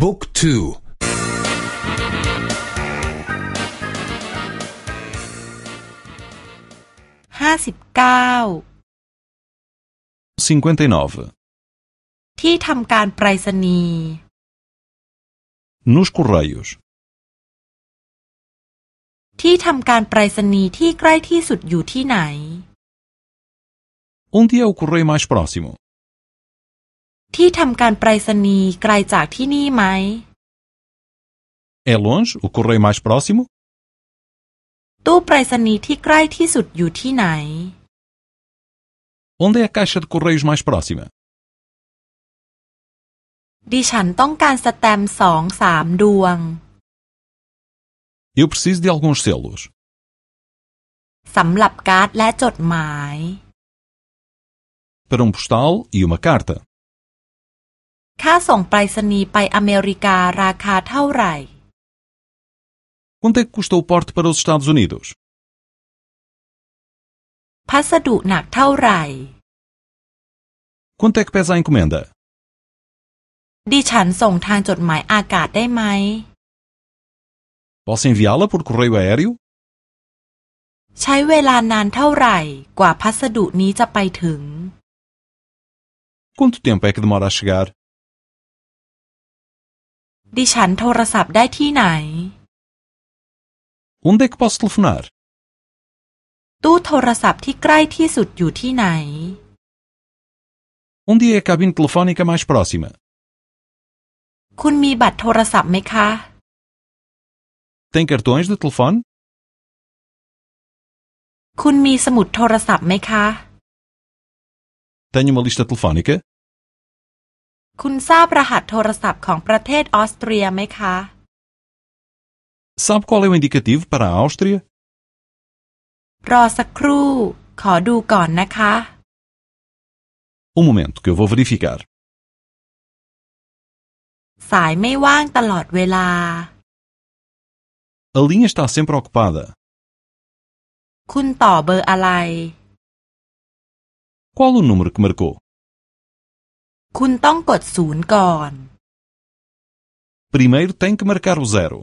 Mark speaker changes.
Speaker 1: บุ๊กทู
Speaker 2: ห้าสิบเก้า
Speaker 3: 59.
Speaker 2: ที่ทำการไปรษณีย์
Speaker 3: Nos Correios.
Speaker 2: ที่ทำการไปรษณีย์ที่ใกล้ที่สุดอยู่ที่ไหน
Speaker 3: Onde é o correio mais próximo?
Speaker 2: ที่ทำการไปรษณีย์ไกลจากที่นี่ไหม
Speaker 3: É longe o correio mais próximo?
Speaker 2: ตู้ไปรษณีย์ที่ใกล้ที่สุดอยู่ที่ไหน
Speaker 3: Onde é a caixa de correios mais próxima?
Speaker 2: ดิฉันต้องการสแตมป์สองสามดวง
Speaker 3: Eu preciso de alguns selos.
Speaker 2: สำหรับการ์ดและจดหมาย
Speaker 3: Para um postal e uma carta.
Speaker 2: ค่าส่งไปรษณีย์ไปอเมริการาคาเท่าไหร่
Speaker 3: Quanto é que custa o porte para os Estados Unidos?
Speaker 2: พัสดุหนักเท่าไหร่
Speaker 3: Quanto é que pesa a encomenda?
Speaker 2: ดิฉันส่งทางจดหมายอากาศได้ไหม
Speaker 3: Posso enviá-la por correio aéreo?
Speaker 2: ใช้เวลานานเท่าไหร่กว่าพัสดุนี้จะไปถึง
Speaker 3: Quanto tempo é que demora a chegar?
Speaker 2: ดิฉันโทรศัพท์ได้ที่ไหน
Speaker 3: Onde é que posso telefonar?
Speaker 2: ตู้โทรศัพท์ที่ใกล้ที่สุดอยู่ที่ไหน
Speaker 3: Onde é a cabine telefónica mais próxima?
Speaker 2: คุณมีบัตรโทรศัพท์ไหมคะ
Speaker 3: Tem cartões de telefone?
Speaker 2: คุณมีสมุดโทรศัพท์ไหมคะ
Speaker 3: Tenho uma lista telefónica?
Speaker 2: คุณทราบรหัสโทรศัพท์ของประเทศออสเตรียไหมคะ
Speaker 3: Sabe qual é o indicativo para a Áustria?
Speaker 2: รอสักครู่ ขอดูก่อนนะคะ
Speaker 3: Um momento que eu vou verificar.
Speaker 2: สายไม่ว่างตลอดเวลา
Speaker 3: A linha está sempre ocupada.
Speaker 2: คุณต่อเบอร์อะไร
Speaker 3: Qual o número que marcou?
Speaker 2: คุณต้องกดศูนย์ก่อน
Speaker 3: Primeiro tem que marcar o zero.